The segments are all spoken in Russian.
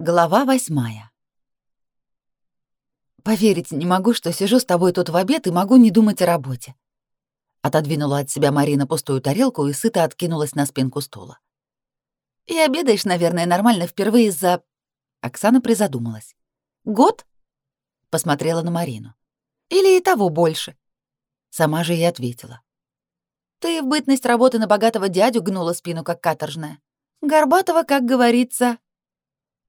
Глава восьмая. «Поверить не могу, что сижу с тобой тут в обед и могу не думать о работе». Отодвинула от себя Марина пустую тарелку и сыто откинулась на спинку стула. «И обедаешь, наверное, нормально впервые за...» Оксана призадумалась. «Год?» Посмотрела на Марину. «Или и того больше?» Сама же и ответила. «Ты в бытность работы на богатого дядю гнула спину, как каторжная. Горбатого, как говорится,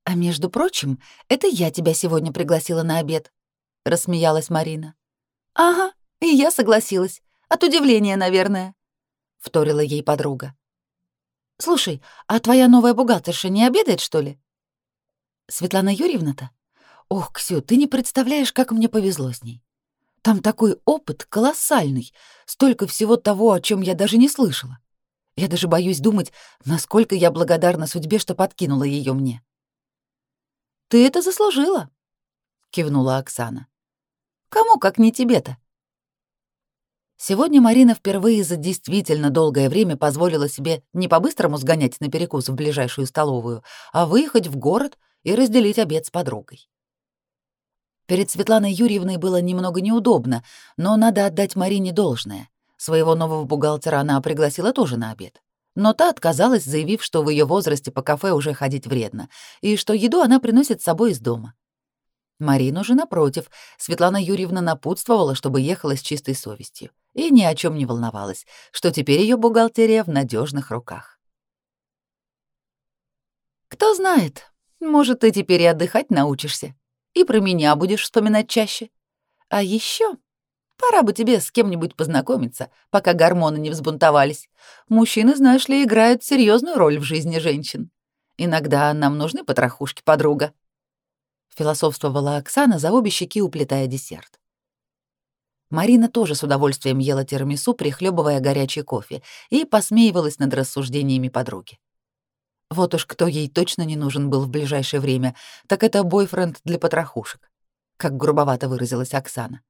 «А между прочим, это я тебя сегодня пригласила на обед», — рассмеялась Марина. «Ага, и я согласилась. От удивления, наверное», — вторила ей подруга. «Слушай, а твоя новая бухгалтерша не обедает, что ли?» «Светлана Юрьевна-то? Ох, Ксю, ты не представляешь, как мне повезло с ней. Там такой опыт колоссальный, столько всего того, о чем я даже не слышала. Я даже боюсь думать, насколько я благодарна судьбе, что подкинула ее мне. Ты это заслужила, кивнула Оксана. Кому, как не тебе-то? Сегодня Марина впервые за действительно долгое время позволила себе не по-быстрому сгонять на перекус в ближайшую столовую, а выехать в город и разделить обед с подругой. Перед Светланой Юрьевной было немного неудобно, но надо отдать Марине должное. Своего нового бухгалтера она пригласила тоже на обед но та отказалась, заявив, что в ее возрасте по кафе уже ходить вредно, и что еду она приносит с собой из дома. Марину же, напротив, Светлана Юрьевна напутствовала, чтобы ехала с чистой совестью, и ни о чем не волновалась, что теперь ее бухгалтерия в надежных руках. «Кто знает, может, ты теперь и отдыхать научишься, и про меня будешь вспоминать чаще. А еще Пора бы тебе с кем-нибудь познакомиться, пока гормоны не взбунтовались. Мужчины, знаешь ли, играют серьезную роль в жизни женщин. Иногда нам нужны потрохушки, подруга. Философствовала Оксана, за обе щеки уплетая десерт. Марина тоже с удовольствием ела тирамису, прихлебывая горячий кофе, и посмеивалась над рассуждениями подруги. Вот уж кто ей точно не нужен был в ближайшее время, так это бойфренд для потрохушек, как грубовато выразилась Оксана.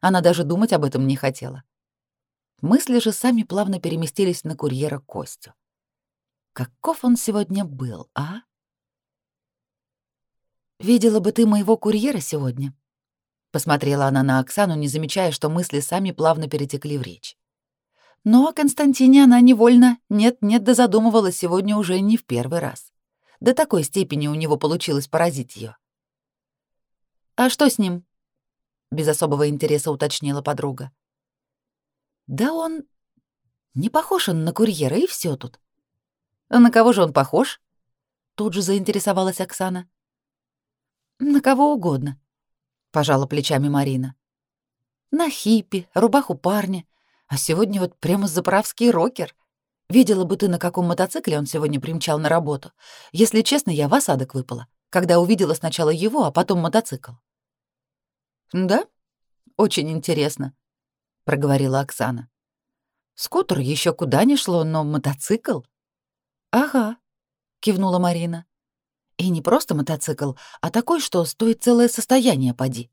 Она даже думать об этом не хотела. Мысли же сами плавно переместились на курьера Костю. Каков он сегодня был, а? «Видела бы ты моего курьера сегодня?» Посмотрела она на Оксану, не замечая, что мысли сами плавно перетекли в речь. Но о Константине она невольно нет-нет да задумывалась сегодня уже не в первый раз. До такой степени у него получилось поразить ее. «А что с ним?» Без особого интереса уточнила подруга. Да он не похож он на курьера, и все тут. А на кого же он похож? Тут же заинтересовалась Оксана. На кого угодно, пожала плечами Марина. На хиппи, рубаху парня, а сегодня вот прямо заправский рокер. Видела бы ты, на каком мотоцикле он сегодня примчал на работу. Если честно, я в осадок выпала, когда увидела сначала его, а потом мотоцикл. «Да? Очень интересно», — проговорила Оксана. «Скутер еще куда ни шло, но мотоцикл?» «Ага», — кивнула Марина. «И не просто мотоцикл, а такой, что стоит целое состояние, поди».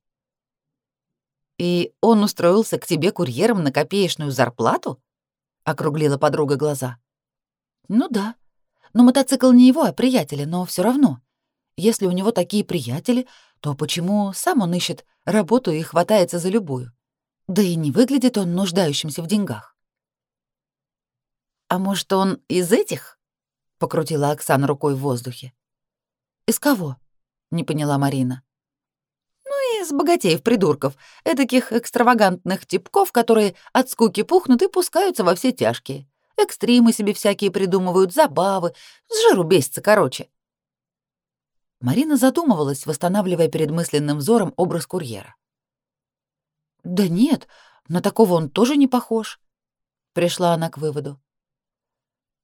«И он устроился к тебе курьером на копеечную зарплату?» — округлила подруга глаза. «Ну да. Но мотоцикл не его, а приятеля, но все равно. Если у него такие приятели, то почему сам он ищет работу и хватается за любую? Да и не выглядит он нуждающимся в деньгах. «А может, он из этих?» — покрутила Оксана рукой в воздухе. «Из кого?» — не поняла Марина. «Ну, из богатеев-придурков, эдаких экстравагантных типков, которые от скуки пухнут и пускаются во все тяжкие. Экстримы себе всякие придумывают, забавы, с жиру бесится, короче. Марина задумывалась, восстанавливая перед мысленным взором образ курьера. «Да нет, на такого он тоже не похож», — пришла она к выводу.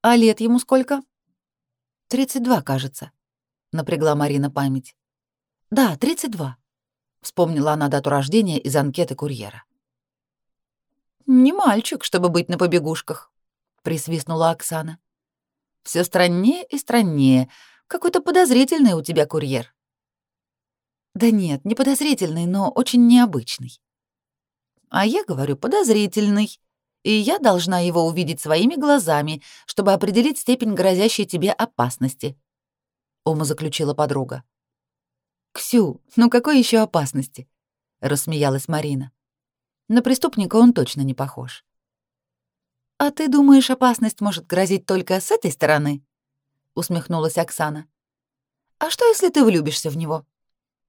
«А лет ему сколько?» «Тридцать два, кажется», — напрягла Марина память. «Да, тридцать два», — вспомнила она дату рождения из анкеты курьера. «Не мальчик, чтобы быть на побегушках», — присвистнула Оксана. Все страннее и страннее», какой-то подозрительный у тебя курьер. Да нет, не подозрительный, но очень необычный. А я говорю подозрительный, и я должна его увидеть своими глазами, чтобы определить степень грозящей тебе опасности. Ума заключила подруга. «Ксю, ну какой еще опасности?» — рассмеялась Марина. «На преступника он точно не похож». «А ты думаешь, опасность может грозить только с этой стороны?» — усмехнулась Оксана. «А что, если ты влюбишься в него?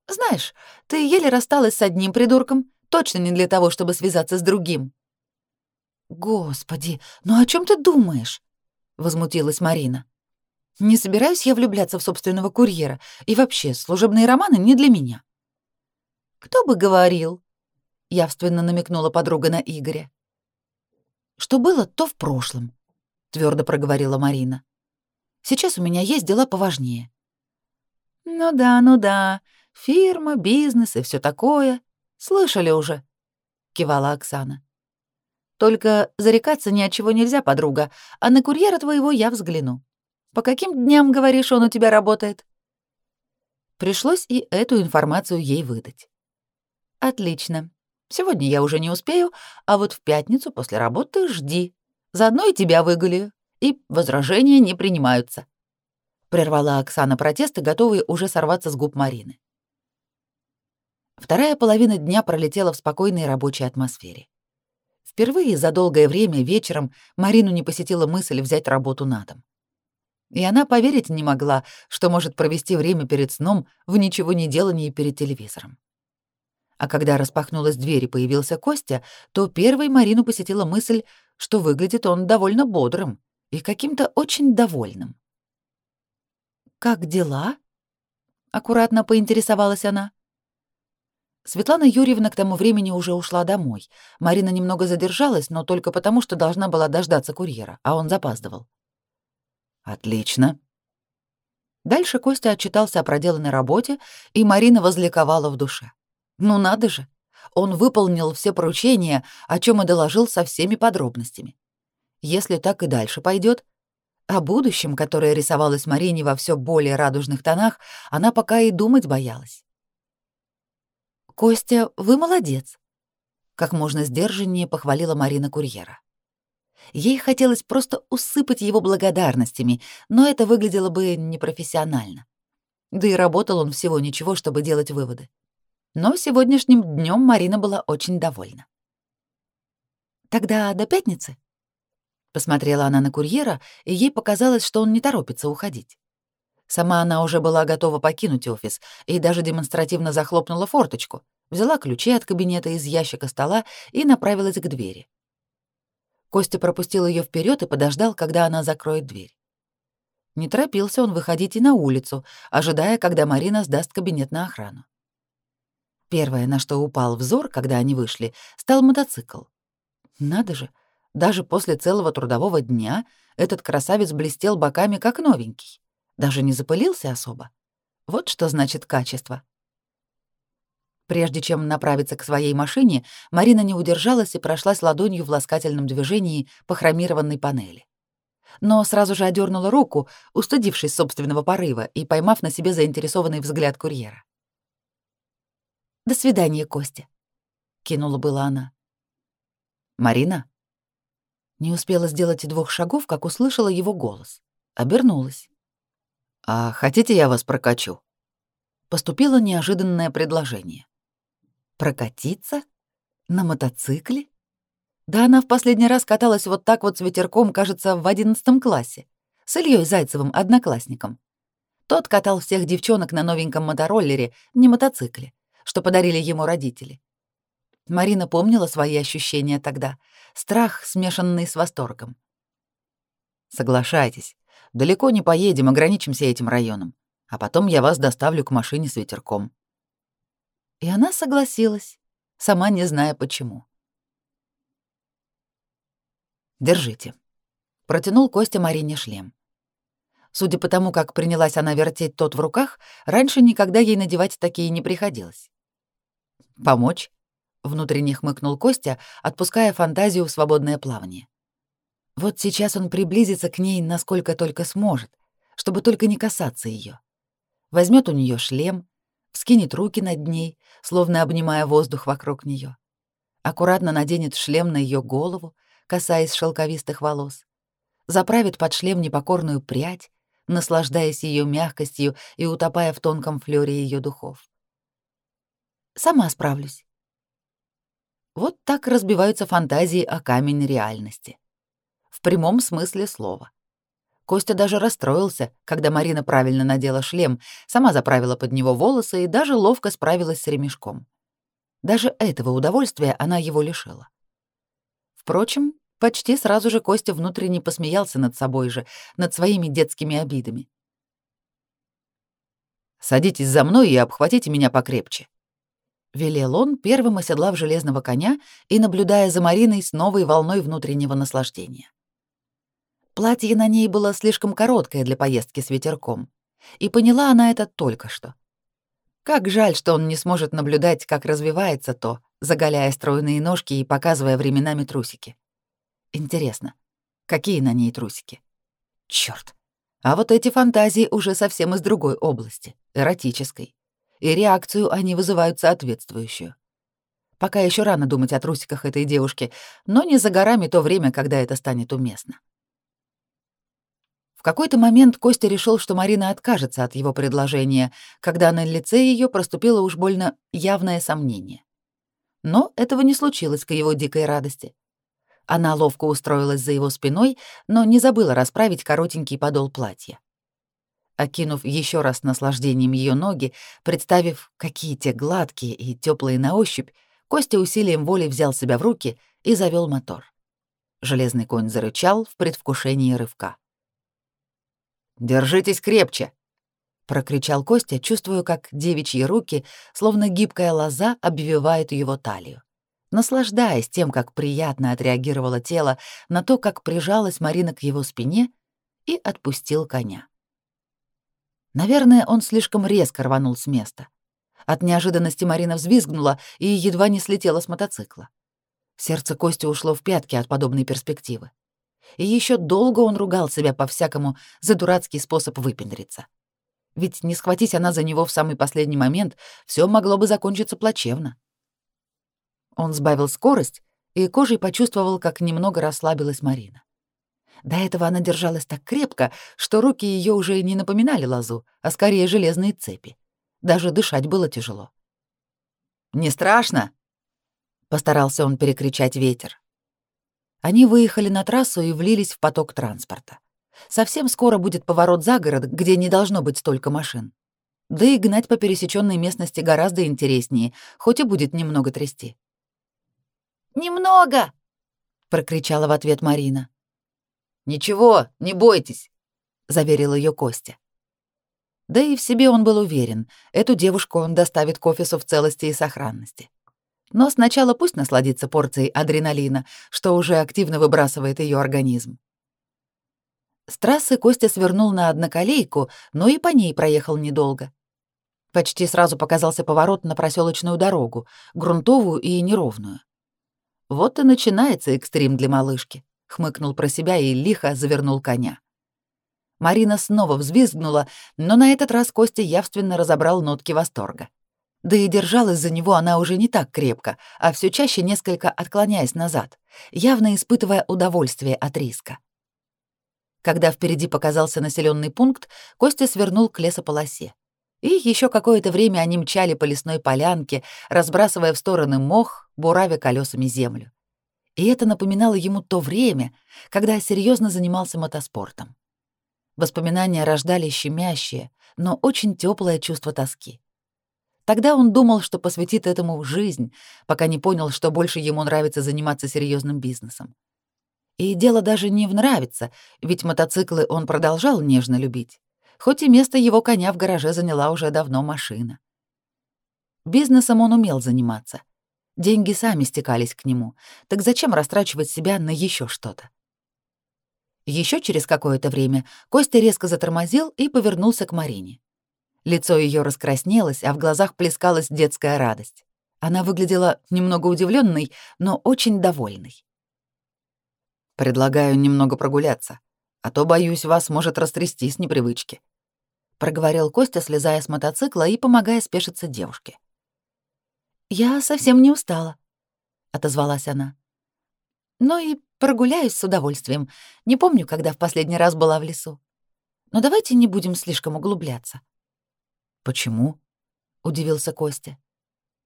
Знаешь, ты еле рассталась с одним придурком, точно не для того, чтобы связаться с другим». «Господи, ну о чем ты думаешь?» — возмутилась Марина. «Не собираюсь я влюбляться в собственного курьера, и вообще, служебные романы не для меня». «Кто бы говорил?» — явственно намекнула подруга на Игоря. «Что было, то в прошлом», — твердо проговорила Марина. «Сейчас у меня есть дела поважнее». «Ну да, ну да, фирма, бизнес и все такое. Слышали уже», — кивала Оксана. Только зарекаться ни от чего нельзя, подруга, а на курьера твоего я взгляну. По каким дням, говоришь, он у тебя работает?» Пришлось и эту информацию ей выдать. «Отлично. Сегодня я уже не успею, а вот в пятницу после работы жди. Заодно и тебя выгуляю, и возражения не принимаются». Прервала Оксана протесты, готовые уже сорваться с губ Марины. Вторая половина дня пролетела в спокойной рабочей атмосфере. Впервые за долгое время вечером Марину не посетила мысль взять работу на дом. И она поверить не могла, что может провести время перед сном в ничего не делании перед телевизором. А когда распахнулась дверь и появился Костя, то первой Марину посетила мысль, что выглядит он довольно бодрым и каким-то очень довольным. «Как дела?» — аккуратно поинтересовалась она. Светлана Юрьевна к тому времени уже ушла домой. Марина немного задержалась, но только потому, что должна была дождаться курьера, а он запаздывал. «Отлично». Дальше Костя отчитался о проделанной работе, и Марина возликовала в душе. «Ну надо же! Он выполнил все поручения, о чем и доложил со всеми подробностями. Если так и дальше пойдет, о будущем, которое рисовалось Марине во все более радужных тонах, она пока и думать боялась. «Костя, вы молодец», — как можно сдержаннее похвалила Марина курьера. Ей хотелось просто усыпать его благодарностями, но это выглядело бы непрофессионально. Да и работал он всего ничего, чтобы делать выводы. Но сегодняшним днем Марина была очень довольна. «Тогда до пятницы?» Посмотрела она на курьера, и ей показалось, что он не торопится уходить. Сама она уже была готова покинуть офис и даже демонстративно захлопнула форточку, взяла ключи от кабинета из ящика стола и направилась к двери. Костя пропустил ее вперед и подождал, когда она закроет дверь. Не торопился он выходить и на улицу, ожидая, когда Марина сдаст кабинет на охрану. Первое, на что упал взор, когда они вышли, стал мотоцикл. Надо же, даже после целого трудового дня этот красавец блестел боками как новенький. Даже не запылился особо. Вот что значит качество. Прежде чем направиться к своей машине, Марина не удержалась и прошлась ладонью в ласкательном движении по хромированной панели. Но сразу же одернула руку, устыдившись собственного порыва и поймав на себе заинтересованный взгляд курьера. «До свидания, Костя», — кинула была она. «Марина?» Не успела сделать и двух шагов, как услышала его голос. Обернулась. «А хотите, я вас прокачу?» Поступило неожиданное предложение. «Прокатиться? На мотоцикле?» Да она в последний раз каталась вот так вот с ветерком, кажется, в одиннадцатом классе, с Ильей Зайцевым, одноклассником. Тот катал всех девчонок на новеньком мотороллере, не мотоцикле, что подарили ему родители. Марина помнила свои ощущения тогда, страх, смешанный с восторгом. «Соглашайтесь, Далеко не поедем, ограничимся этим районом. А потом я вас доставлю к машине с ветерком». И она согласилась, сама не зная почему. «Держите». Протянул Костя Марине шлем. Судя по тому, как принялась она вертеть тот в руках, раньше никогда ей надевать такие не приходилось. «Помочь?» — внутренне хмыкнул Костя, отпуская фантазию в свободное плавание. Вот сейчас он приблизится к ней, насколько только сможет, чтобы только не касаться ее. Возьмет у нее шлем, вскинет руки над ней, словно обнимая воздух вокруг нее. Аккуратно наденет шлем на ее голову, касаясь шелковистых волос. Заправит под шлем непокорную прядь, наслаждаясь ее мягкостью и утопая в тонком флёре ее духов. Сама справлюсь. Вот так разбиваются фантазии о камень реальности. В прямом смысле слова. Костя даже расстроился, когда Марина правильно надела шлем, сама заправила под него волосы и даже ловко справилась с ремешком. Даже этого удовольствия она его лишила. Впрочем, почти сразу же Костя внутренне посмеялся над собой же, над своими детскими обидами. «Садитесь за мной и обхватите меня покрепче», — велел он, первым оседлав железного коня и наблюдая за Мариной с новой волной внутреннего наслаждения. Платье на ней было слишком короткое для поездки с ветерком, и поняла она это только что. Как жаль, что он не сможет наблюдать, как развивается то, заголяя стройные ножки и показывая временами трусики. Интересно, какие на ней трусики? Чёрт. А вот эти фантазии уже совсем из другой области, эротической. И реакцию они вызывают соответствующую. Пока еще рано думать о трусиках этой девушки, но не за горами то время, когда это станет уместно какой-то момент Костя решил, что Марина откажется от его предложения, когда на лице ее проступило уж больно явное сомнение. Но этого не случилось к его дикой радости. Она ловко устроилась за его спиной, но не забыла расправить коротенький подол платья. Окинув еще раз наслаждением ее ноги, представив, какие те гладкие и теплые на ощупь, Костя усилием воли взял себя в руки и завел мотор. Железный конь зарычал в предвкушении рывка. Держитесь крепче!» — прокричал Костя, чувствуя, как девичьи руки, словно гибкая лоза, обвивают его талию, наслаждаясь тем, как приятно отреагировало тело на то, как прижалась Марина к его спине и отпустил коня. Наверное, он слишком резко рванул с места. От неожиданности Марина взвизгнула и едва не слетела с мотоцикла. Сердце Кости ушло в пятки от подобной перспективы и еще долго он ругал себя по-всякому за дурацкий способ выпендриться. Ведь не схватись она за него в самый последний момент, все могло бы закончиться плачевно. Он сбавил скорость и кожей почувствовал, как немного расслабилась Марина. До этого она держалась так крепко, что руки ее уже не напоминали лозу, а скорее железные цепи. Даже дышать было тяжело. «Не страшно?» — постарался он перекричать ветер. Они выехали на трассу и влились в поток транспорта. Совсем скоро будет поворот за город, где не должно быть столько машин. Да и гнать по пересеченной местности гораздо интереснее, хоть и будет немного трясти. «Немного!» — прокричала в ответ Марина. «Ничего, не бойтесь», — заверил ее Костя. Да и в себе он был уверен, эту девушку он доставит к офису в целости и сохранности. Но сначала пусть насладится порцией адреналина, что уже активно выбрасывает ее организм. С трассы Костя свернул на одноколейку, но и по ней проехал недолго. Почти сразу показался поворот на проселочную дорогу, грунтовую и неровную. Вот и начинается экстрим для малышки, хмыкнул про себя и лихо завернул коня. Марина снова взвизгнула, но на этот раз Костя явственно разобрал нотки восторга. Да и держалась за него она уже не так крепко, а все чаще несколько отклоняясь назад, явно испытывая удовольствие от риска. Когда впереди показался населенный пункт, Костя свернул к лесополосе. И еще какое-то время они мчали по лесной полянке, разбрасывая в стороны мох, буравя колесами землю. И это напоминало ему то время, когда серьезно занимался мотоспортом. Воспоминания рождали щемящее, но очень теплое чувство тоски. Тогда он думал, что посвятит этому жизнь, пока не понял, что больше ему нравится заниматься серьезным бизнесом. И дело даже не в нравится, ведь мотоциклы он продолжал нежно любить, хоть и место его коня в гараже заняла уже давно машина. Бизнесом он умел заниматься. Деньги сами стекались к нему, так зачем растрачивать себя на еще что-то? Еще через какое-то время Костя резко затормозил и повернулся к Марине. Лицо ее раскраснелось, а в глазах плескалась детская радость. Она выглядела немного удивленной, но очень довольной. «Предлагаю немного прогуляться, а то, боюсь, вас может растрясти с непривычки», — проговорил Костя, слезая с мотоцикла и помогая спешиться девушке. «Я совсем не устала», — отозвалась она. «Ну и прогуляюсь с удовольствием. Не помню, когда в последний раз была в лесу. Но давайте не будем слишком углубляться». «Почему?» — удивился Костя.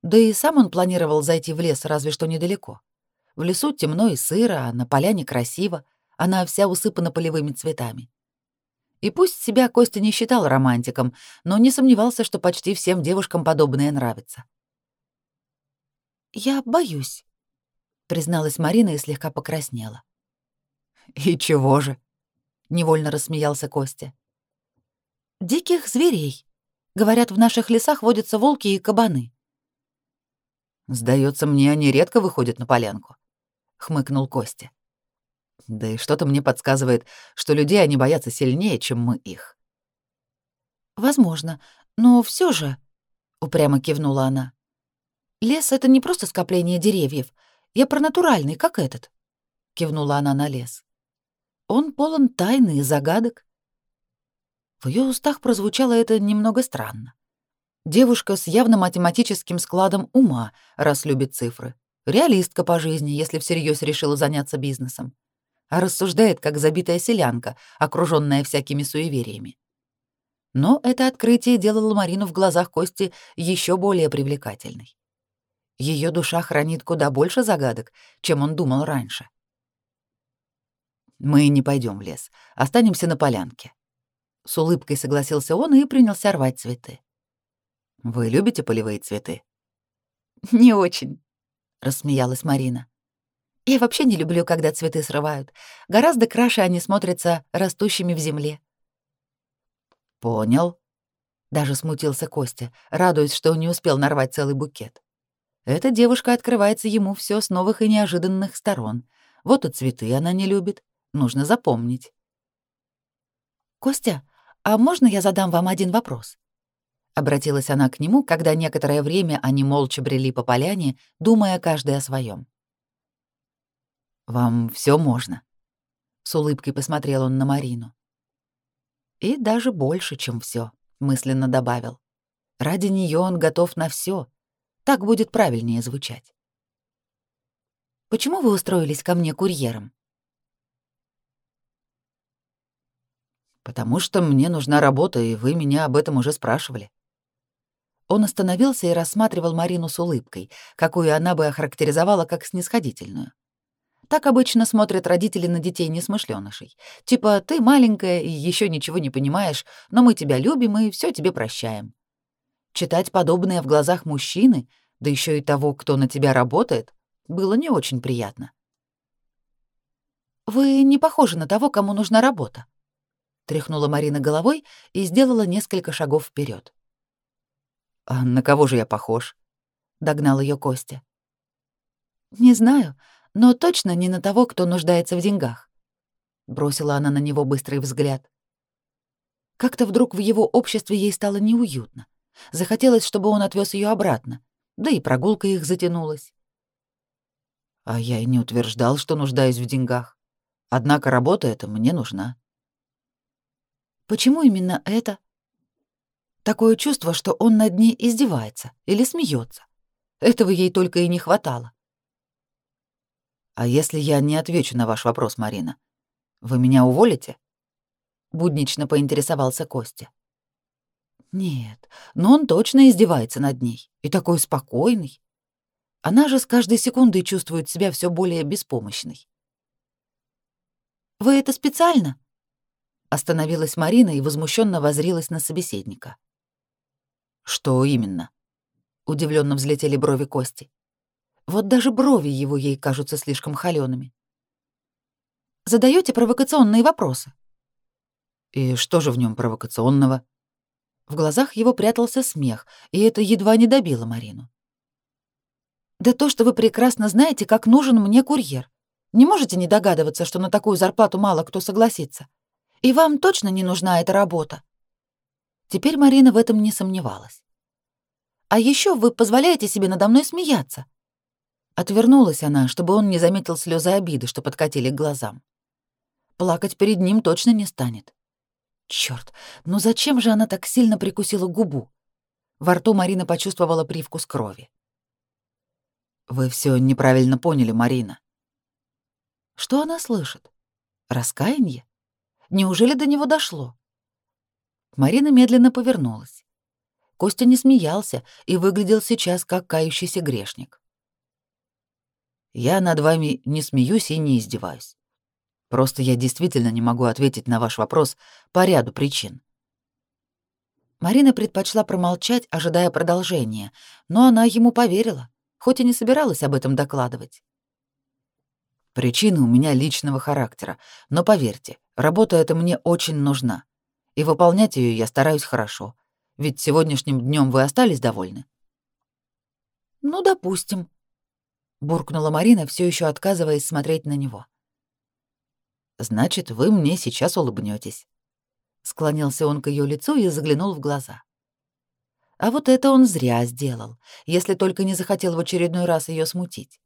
Да и сам он планировал зайти в лес разве что недалеко. В лесу темно и сыро, а на поляне красиво, она вся усыпана полевыми цветами. И пусть себя Костя не считал романтиком, но не сомневался, что почти всем девушкам подобное нравится. «Я боюсь», — призналась Марина и слегка покраснела. «И чего же?» — невольно рассмеялся Костя. «Диких зверей. Говорят, в наших лесах водятся волки и кабаны». Сдается мне, они редко выходят на полянку», — хмыкнул Костя. Да и что-то мне подсказывает, что людей они боятся сильнее, чем мы их. Возможно, но все же, упрямо кивнула она. Лес это не просто скопление деревьев. Я про натуральный, как этот, кивнула она на лес. Он полон тайны и загадок. В ее устах прозвучало это немного странно. Девушка с явно математическим складом ума, раз любит цифры. Реалистка по жизни, если всерьез решила заняться бизнесом а рассуждает, как забитая селянка, окружённая всякими суевериями. Но это открытие делало Марину в глазах Кости ещё более привлекательной. Её душа хранит куда больше загадок, чем он думал раньше. «Мы не пойдём в лес, останемся на полянке». С улыбкой согласился он и принялся рвать цветы. «Вы любите полевые цветы?» «Не очень», — рассмеялась Марина. Я вообще не люблю, когда цветы срывают. Гораздо краше они смотрятся растущими в земле. Понял. Даже смутился Костя, радуясь, что не успел нарвать целый букет. Эта девушка открывается ему все с новых и неожиданных сторон. Вот и цветы она не любит. Нужно запомнить. «Костя, а можно я задам вам один вопрос?» Обратилась она к нему, когда некоторое время они молча брели по поляне, думая каждый о своем. Вам все можно. С улыбкой посмотрел он на Марину. И даже больше, чем все, мысленно добавил. Ради нее он готов на все. Так будет правильнее звучать. Почему вы устроились ко мне курьером? Потому что мне нужна работа, и вы меня об этом уже спрашивали. Он остановился и рассматривал Марину с улыбкой, какую она бы охарактеризовала как снисходительную. Так обычно смотрят родители на детей несмышленышей. Типа, ты маленькая и еще ничего не понимаешь, но мы тебя любим и все тебе прощаем. Читать подобное в глазах мужчины, да еще и того, кто на тебя работает, было не очень приятно. «Вы не похожи на того, кому нужна работа», — тряхнула Марина головой и сделала несколько шагов вперед. «А на кого же я похож?» — догнал ее Костя. «Не знаю, но точно не на того, кто нуждается в деньгах. Бросила она на него быстрый взгляд. Как-то вдруг в его обществе ей стало неуютно. Захотелось, чтобы он отвез ее обратно, да и прогулка их затянулась. А я и не утверждал, что нуждаюсь в деньгах. Однако работа эта мне нужна. Почему именно это? Такое чувство, что он над ней издевается или смеется. Этого ей только и не хватало. А если я не отвечу на ваш вопрос, Марина, вы меня уволите? Буднично поинтересовался Костя. Нет, но он точно издевается над ней. И такой спокойный. Она же с каждой секундой чувствует себя все более беспомощной. «Вы это специально?» Остановилась Марина и возмущенно возрилась на собеседника. «Что именно?» Удивленно взлетели брови Кости. Вот даже брови его ей кажутся слишком холёными. Задаете провокационные вопросы. И что же в нем провокационного? В глазах его прятался смех, и это едва не добило Марину. Да то, что вы прекрасно знаете, как нужен мне курьер. Не можете не догадываться, что на такую зарплату мало кто согласится. И вам точно не нужна эта работа. Теперь Марина в этом не сомневалась. А еще вы позволяете себе надо мной смеяться. Отвернулась она, чтобы он не заметил слезы обиды, что подкатили к глазам. Плакать перед ним точно не станет. Черт, ну зачем же она так сильно прикусила губу? Во рту Марина почувствовала привкус крови. Вы все неправильно поняли, Марина. Что она слышит? Раскаяние? Неужели до него дошло? Марина медленно повернулась. Костя не смеялся и выглядел сейчас как кающийся грешник. «Я над вами не смеюсь и не издеваюсь. Просто я действительно не могу ответить на ваш вопрос по ряду причин». Марина предпочла промолчать, ожидая продолжения, но она ему поверила, хоть и не собиралась об этом докладывать. Причина у меня личного характера, но поверьте, работа эта мне очень нужна, и выполнять ее я стараюсь хорошо. Ведь сегодняшним днем вы остались довольны? Ну, допустим, буркнула Марина, все еще отказываясь смотреть на него. Значит, вы мне сейчас улыбнетесь. Склонился он к ее лицу и заглянул в глаза. А вот это он зря сделал, если только не захотел в очередной раз ее смутить.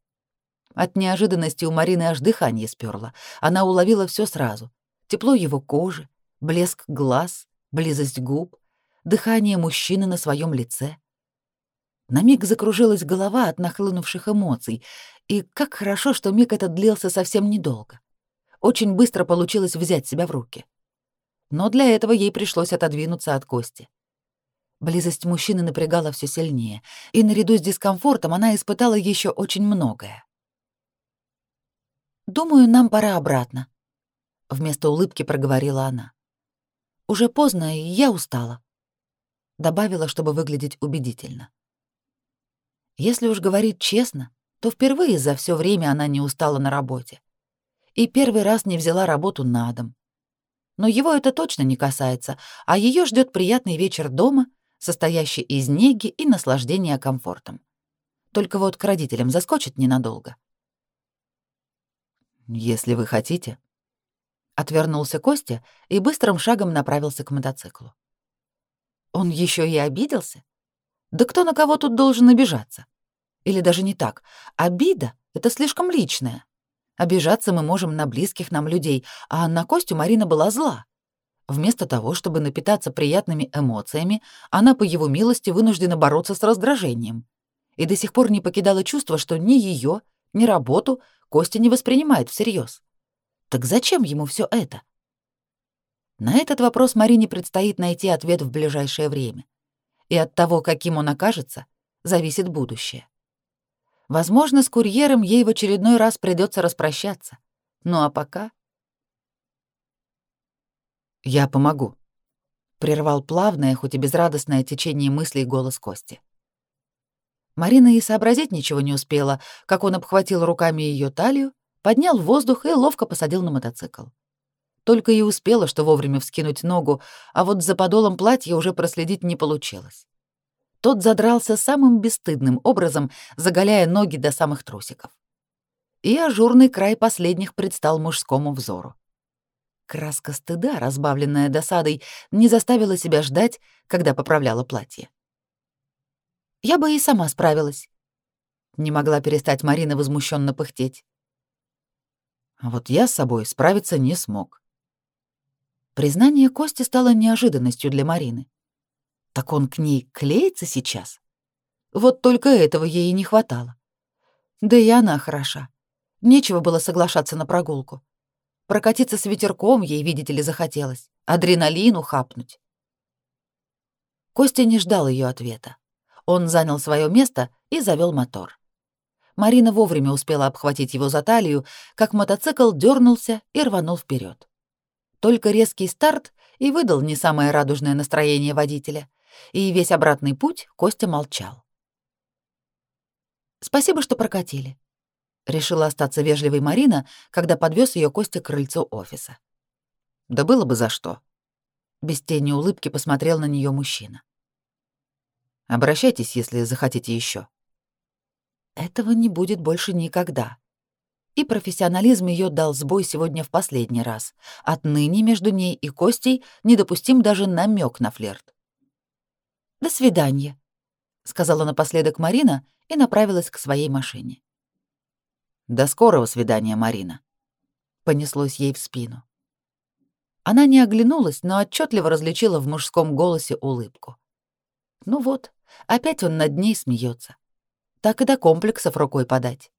От неожиданности у Марины аж дыхание сперло. Она уловила все сразу. Тепло его кожи, блеск глаз, близость губ, дыхание мужчины на своем лице. На миг закружилась голова от нахлынувших эмоций, и как хорошо, что миг этот длился совсем недолго. Очень быстро получилось взять себя в руки. Но для этого ей пришлось отодвинуться от Кости. Близость мужчины напрягала все сильнее, и наряду с дискомфортом она испытала еще очень многое. «Думаю, нам пора обратно», — вместо улыбки проговорила она. «Уже поздно, и я устала» добавила, чтобы выглядеть убедительно. Если уж говорить честно, то впервые за все время она не устала на работе. И первый раз не взяла работу на дом. Но его это точно не касается, а ее ждет приятный вечер дома, состоящий из неги и наслаждения комфортом. Только вот к родителям заскочит ненадолго. «Если вы хотите», — отвернулся Костя и быстрым шагом направился к мотоциклу. Он еще и обиделся? Да кто на кого тут должен обижаться? Или даже не так. Обида — это слишком личное. Обижаться мы можем на близких нам людей, а на Костю Марина была зла. Вместо того, чтобы напитаться приятными эмоциями, она по его милости вынуждена бороться с раздражением. И до сих пор не покидало чувство, что ни ее, ни работу Костя не воспринимает всерьез. Так зачем ему все это? На этот вопрос Марине предстоит найти ответ в ближайшее время. И от того, каким он окажется, зависит будущее. Возможно, с курьером ей в очередной раз придется распрощаться. Ну а пока... «Я помогу», — прервал плавное, хоть и безрадостное течение мыслей голос Кости. Марина и сообразить ничего не успела, как он обхватил руками ее талию, поднял в воздух и ловко посадил на мотоцикл. Только и успела, что вовремя вскинуть ногу, а вот за подолом платья уже проследить не получилось. Тот задрался самым бесстыдным образом, заголяя ноги до самых трусиков. И ажурный край последних предстал мужскому взору. Краска стыда, разбавленная досадой, не заставила себя ждать, когда поправляла платье. «Я бы и сама справилась», — не могла перестать Марина возмущенно пыхтеть. «А вот я с собой справиться не смог», Признание Кости стало неожиданностью для Марины. Так он к ней клеится сейчас? Вот только этого ей и не хватало. Да и она хороша. Нечего было соглашаться на прогулку. Прокатиться с ветерком ей, видите ли, захотелось. Адреналину хапнуть. Костя не ждал ее ответа. Он занял свое место и завел мотор. Марина вовремя успела обхватить его за талию, как мотоцикл дернулся и рванул вперед. Только резкий старт и выдал не самое радужное настроение водителя, и весь обратный путь Костя молчал. «Спасибо, что прокатили», — решила остаться вежливой Марина, когда подвез ее Костя к крыльцу офиса. «Да было бы за что», — без тени улыбки посмотрел на нее мужчина. «Обращайтесь, если захотите еще. «Этого не будет больше никогда», и профессионализм ее дал сбой сегодня в последний раз. Отныне между ней и Костей недопустим даже намек на флирт. «До свидания», — сказала напоследок Марина и направилась к своей машине. «До скорого свидания, Марина», — понеслось ей в спину. Она не оглянулась, но отчетливо различила в мужском голосе улыбку. Ну вот, опять он над ней смеется. Так и до комплексов рукой подать.